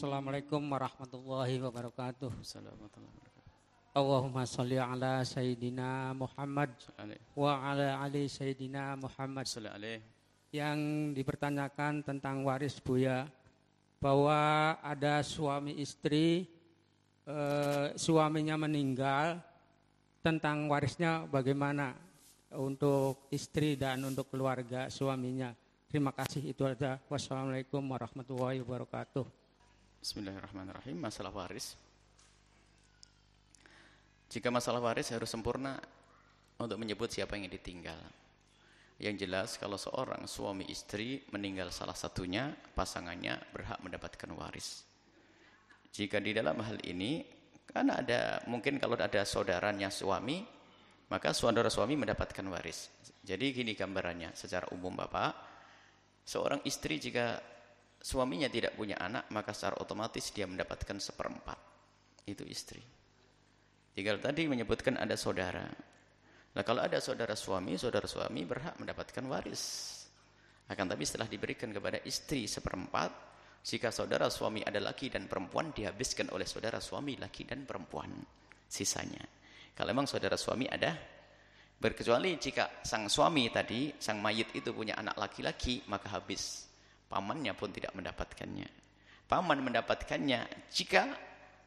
Assalamualaikum warahmatullahi wabarakatuh. Assalamualaikum warahmatullahi wabarakatuh. Allahumma salli ala Sayyidina Muhammad wa ala ali Sayyidina Muhammad. Yang dipertanyakan tentang waris Buya bahwa ada suami istri eh, suaminya meninggal tentang warisnya bagaimana untuk istri dan untuk keluarga suaminya. Terima kasih itu aja. Wassalamualaikum warahmatullahi wabarakatuh. Bismillahirrahmanirrahim. Masalah waris. Jika masalah waris harus sempurna untuk menyebut siapa yang ditinggal. Yang jelas kalau seorang suami istri meninggal salah satunya, pasangannya berhak mendapatkan waris. Jika di dalam hal ini, kan ada mungkin kalau ada saudaranya suami, maka saudara suami mendapatkan waris. Jadi gini gambarannya secara umum Bapak, seorang istri jika suaminya tidak punya anak, maka secara otomatis dia mendapatkan seperempat. Itu istri. Tinggal tadi menyebutkan ada saudara. Nah kalau ada saudara suami, saudara suami berhak mendapatkan waris. Akan tapi setelah diberikan kepada istri seperempat, jika saudara suami ada laki dan perempuan, dihabiskan oleh saudara suami laki dan perempuan. Sisanya. Kalau memang saudara suami ada, berkecuali jika sang suami tadi, sang mayit itu punya anak laki-laki, maka habis. Pamannya pun tidak mendapatkannya. Paman mendapatkannya jika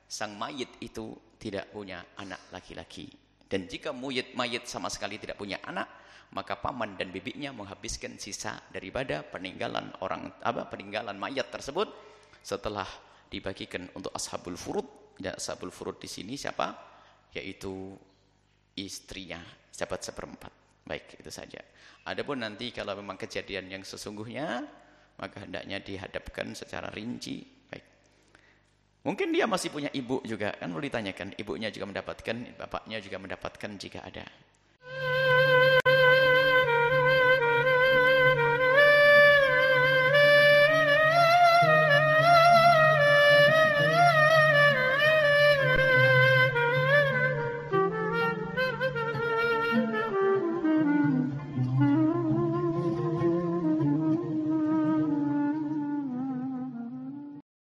sang mayit itu tidak punya anak laki-laki. Dan jika mayit mayit sama sekali tidak punya anak, maka paman dan bibiknya menghabiskan sisa daripada peninggalan orang apa peninggalan mayat tersebut setelah dibagikan untuk ashabul furud. Dan ashabul furud di sini siapa? Yaitu istrinya, dapat seperempat. Baik, itu saja. Adapun nanti kalau memang kejadian yang sesungguhnya, maka hendaknya dihadapkan secara rinci. Baik. Mungkin dia masih punya ibu juga, kan boleh ditanyakan. Ibunya juga mendapatkan, bapaknya juga mendapatkan jika ada.